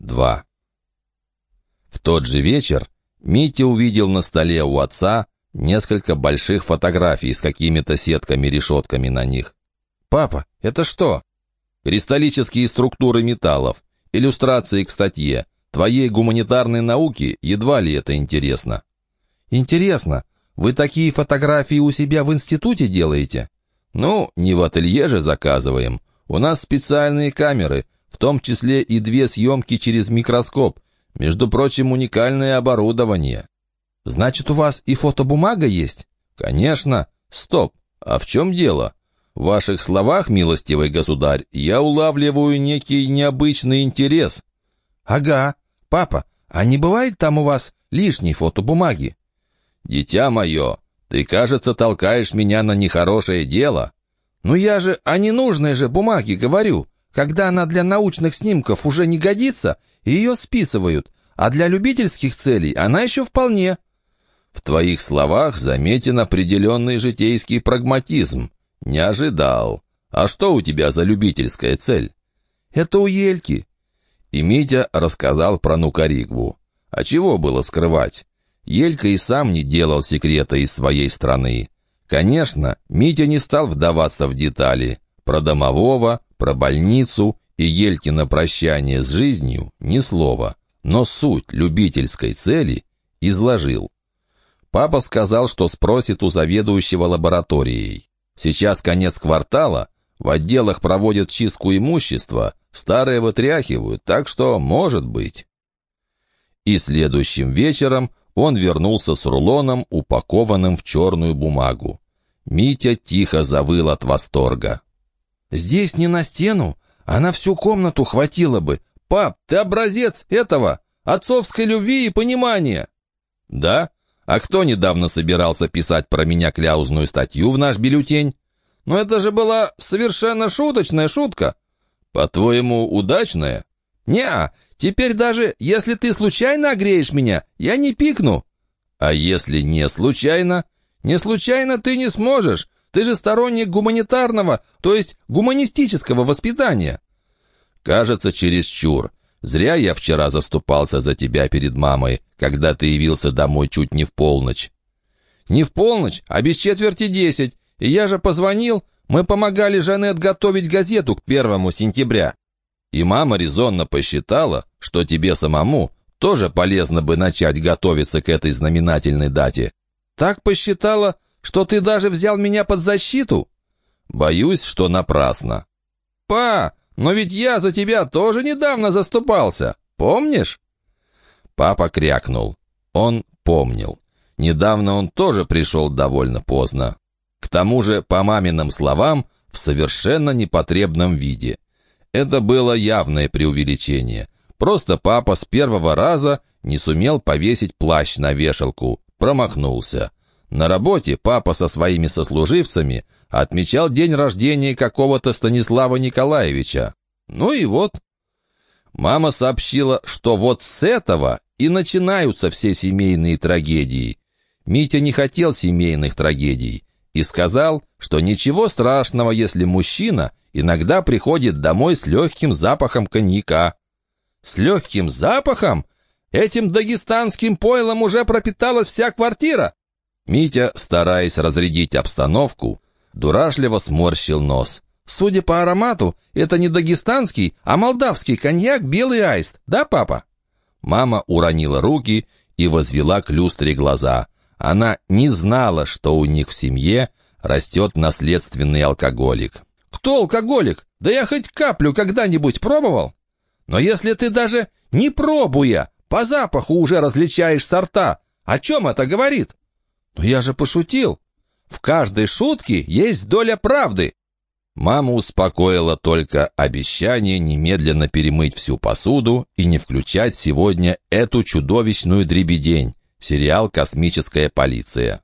2. В тот же вечер Митя увидел на столе у отца несколько больших фотографий с какими-то сетками-решетками на них. «Папа, это что?» «Кристаллические структуры металлов, иллюстрации к статье. Твоей гуманитарной науке едва ли это интересно». «Интересно. Вы такие фотографии у себя в институте делаете?» «Ну, не в ателье же заказываем. У нас специальные камеры, в том числе и две съемки через микроскоп. Между прочим, уникальное оборудование». «Значит, у вас и фотобумага есть?» «Конечно. Стоп. А в чем дело?» В ваших словах, милостивый государь, я улавливаю некий необычный интерес». «Ага. Папа, а не бывает там у вас лишней фотобумаги?» «Дитя мое, ты, кажется, толкаешь меня на нехорошее дело». «Ну я же о ненужной же бумаге говорю. Когда она для научных снимков уже не годится, ее списывают, а для любительских целей она еще вполне». «В твоих словах заметен определенный житейский прагматизм. Не ожидал. А что у тебя за любительская цель?» «Это у Ельки». И Митя рассказал про Нукаригву. А чего было скрывать? Елька и сам не делал секрета из своей страны. Конечно, Митя не стал вдаваться в детали. Про домового, про больницу и Елькино прощание с жизнью ни слова. Но суть любительской цели изложил. Папа сказал, что спросит у заведующего лабораторией. Сейчас конец квартала, в отделах проводят чистку имущества, старые вытряхивают, так что может быть. И следующим вечером он вернулся с рулоном, упакованным в черную бумагу. Митя тихо завыл от восторга. «Здесь не на стену, а на всю комнату хватило бы. Пап, ты образец этого, отцовской любви и понимания». «Да? А кто недавно собирался писать про меня кляузную статью в наш бюллетень? Но это же была совершенно шуточная шутка. По-твоему, удачная? Не, теперь даже если ты случайно огреешь меня, я не пикну. А если не случайно? Не случайно ты не сможешь. Ты же сторонник гуманитарного, то есть гуманистического воспитания. Кажется, чересчур. Зря я вчера заступался за тебя перед мамой, когда ты явился домой чуть не в полночь». «Не в полночь, а без четверти десять. И я же позвонил, мы помогали Жанет готовить газету к первому сентября». И мама резонно посчитала, что тебе самому тоже полезно бы начать готовиться к этой знаменательной дате. «Так посчитала, что ты даже взял меня под защиту?» «Боюсь, что напрасно». «Па, но ведь я за тебя тоже недавно заступался, помнишь?» Папа крякнул. Он помнил. Недавно он тоже пришел довольно поздно. К тому же, по маминым словам, в совершенно непотребном виде. Это было явное преувеличение. Просто папа с первого раза не сумел повесить плащ на вешалку, промахнулся. На работе папа со своими сослуживцами отмечал день рождения какого-то Станислава Николаевича. Ну и вот. Мама сообщила, что вот с этого и начинаются все семейные трагедии. Митя не хотел семейных трагедий и сказал, что ничего страшного, если мужчина иногда приходит домой с легким запахом коньяка. С легким запахом? Этим дагестанским пойлом уже пропиталась вся квартира. Митя, стараясь разрядить обстановку, дурашливо сморщил нос. «Судя по аромату, это не дагестанский, а молдавский коньяк «Белый аист», да, папа?» Мама уронила руки и возвела к люстре глаза. Она не знала, что у них в семье растет наследственный алкоголик. «Кто алкоголик? Да я хоть каплю когда-нибудь пробовал?» «Но если ты даже не пробуя, по запаху уже различаешь сорта, о чем это говорит?» «Но я же пошутил. В каждой шутке есть доля правды». Мама успокоила только обещание немедленно перемыть всю посуду и не включать сегодня эту чудовищную дребедень, сериал «Космическая полиция».